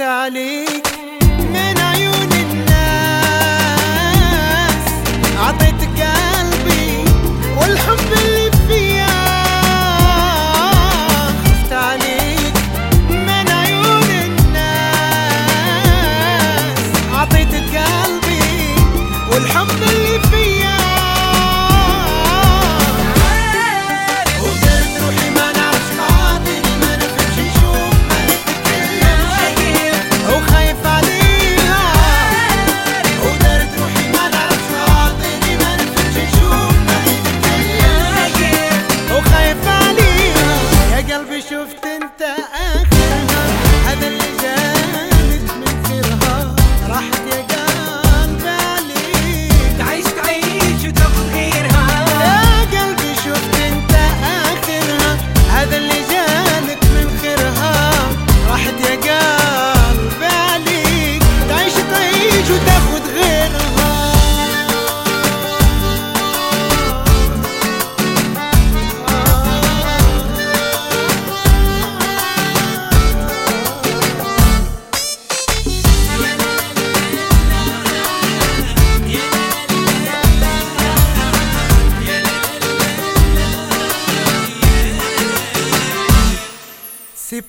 عليك من عيون الناس. عطيتك قلبي والحب اللي فيا خفت عليك من عيون الناس. عطيتك قلبي والحب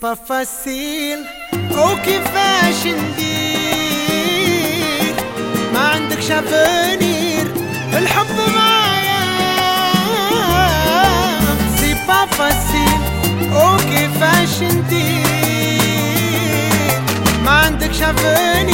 c'est pas facile وكيفاش ندير؟ ما عندكش avenir الحب معايا. c'est pas facile وكيفاش ندير؟ ما عندكش avenir